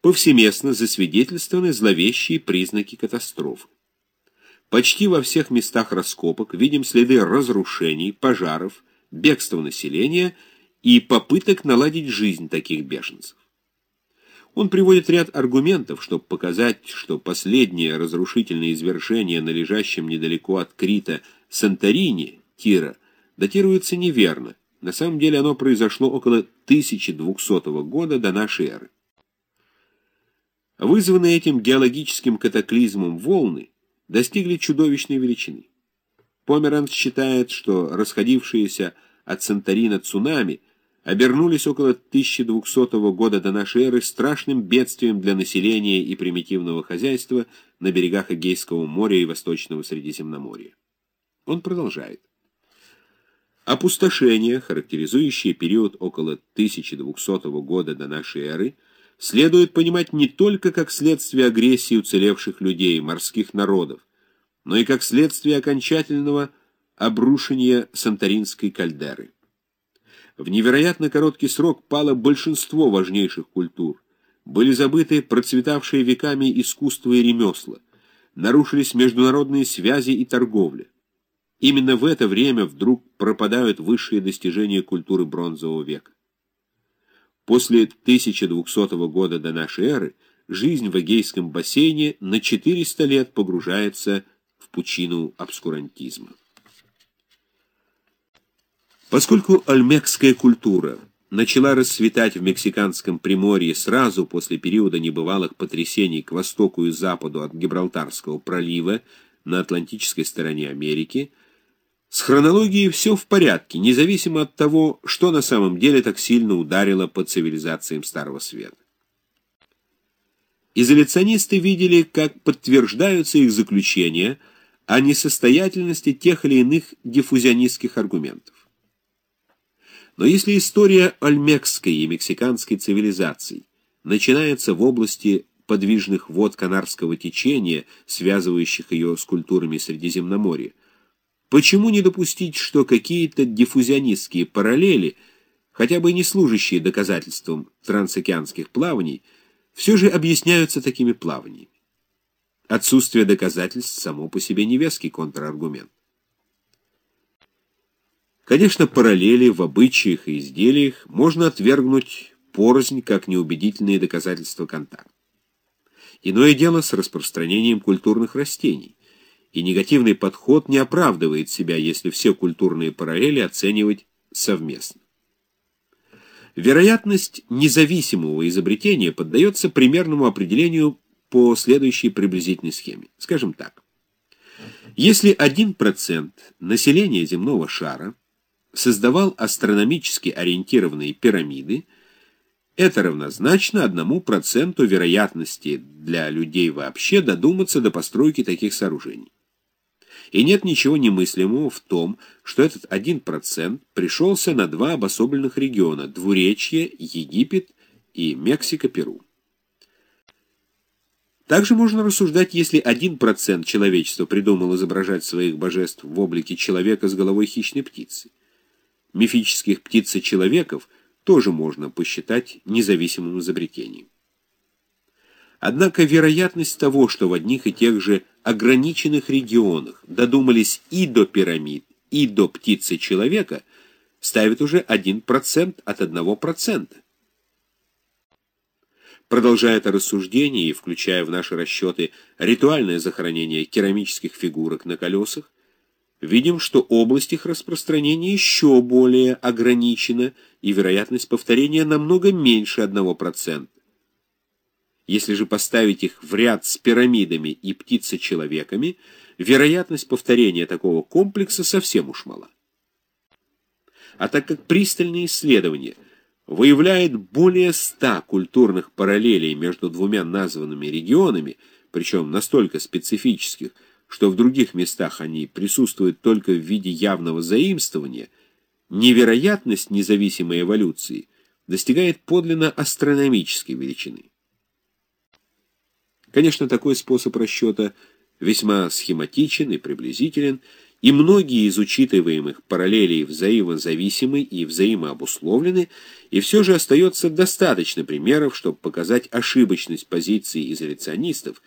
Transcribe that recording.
повсеместно засвидетельствованы зловещие признаки катастрофы. Почти во всех местах раскопок видим следы разрушений, пожаров, бегства населения и попыток наладить жизнь таких беженцев. Он приводит ряд аргументов, чтобы показать, что последнее разрушительное извержение на лежащем недалеко от Крита Санторини, Тира, датируется неверно. На самом деле оно произошло около 1200 года до нашей эры. Вызванные этим геологическим катаклизмом волны достигли чудовищной величины. Померанц считает, что расходившиеся от Санторина цунами обернулись около 1200 года до нашей эры страшным бедствием для населения и примитивного хозяйства на берегах Эгейского моря и Восточного Средиземноморья. Он продолжает. Опустошение, характеризующее период около 1200 года до нашей эры, следует понимать не только как следствие агрессии уцелевших людей, морских народов, но и как следствие окончательного обрушения Санторинской кальдеры. В невероятно короткий срок пало большинство важнейших культур, были забыты процветавшие веками искусство и ремесла, нарушились международные связи и торговля. Именно в это время вдруг пропадают высшие достижения культуры бронзового века. После 1200 года до нашей эры жизнь в Эгейском бассейне на 400 лет погружается в пучину обскурантизма. Поскольку альмекская культура начала расцветать в Мексиканском Приморье сразу после периода небывалых потрясений к востоку и западу от Гибралтарского пролива на Атлантической стороне Америки, с хронологией все в порядке, независимо от того, что на самом деле так сильно ударило по цивилизациям Старого Света. Изоляционисты видели, как подтверждаются их заключения о несостоятельности тех или иных диффузионистских аргументов. Но если история ольмекской и мексиканской цивилизаций начинается в области подвижных вод Канарского течения, связывающих ее с культурами Средиземноморья, Почему не допустить, что какие-то диффузионистские параллели, хотя бы не служащие доказательством трансокеанских плаваний, все же объясняются такими плаваниями? Отсутствие доказательств само по себе невеский контраргумент. Конечно, параллели в обычаях и изделиях можно отвергнуть порознь как неубедительные доказательства контакта. Иное дело с распространением культурных растений и негативный подход не оправдывает себя, если все культурные параллели оценивать совместно. Вероятность независимого изобретения поддается примерному определению по следующей приблизительной схеме. Скажем так. Если 1% населения земного шара создавал астрономически ориентированные пирамиды, это равнозначно 1% вероятности для людей вообще додуматься до постройки таких сооружений. И нет ничего немыслимого в том, что этот 1% пришелся на два обособленных региона – Двуречье, Египет и Мексика-Перу. Также можно рассуждать, если 1% человечества придумал изображать своих божеств в облике человека с головой хищной птицы. Мифических птиц-человеков тоже можно посчитать независимым изобретением. Однако вероятность того, что в одних и тех же ограниченных регионах додумались и до пирамид, и до птицы человека, ставит уже 1% от 1%. Продолжая это рассуждение и включая в наши расчеты ритуальное захоронение керамических фигурок на колесах, видим, что область их распространения еще более ограничена, и вероятность повторения намного меньше 1%. Если же поставить их в ряд с пирамидами и птицечеловеками, вероятность повторения такого комплекса совсем уж мала. А так как пристальное исследование выявляет более ста культурных параллелей между двумя названными регионами, причем настолько специфических, что в других местах они присутствуют только в виде явного заимствования, невероятность независимой эволюции достигает подлинно астрономической величины. Конечно, такой способ расчета весьма схематичен и приблизителен, и многие из учитываемых параллелей взаимозависимы и взаимообусловлены, и все же остается достаточно примеров, чтобы показать ошибочность позиции изоляционистов,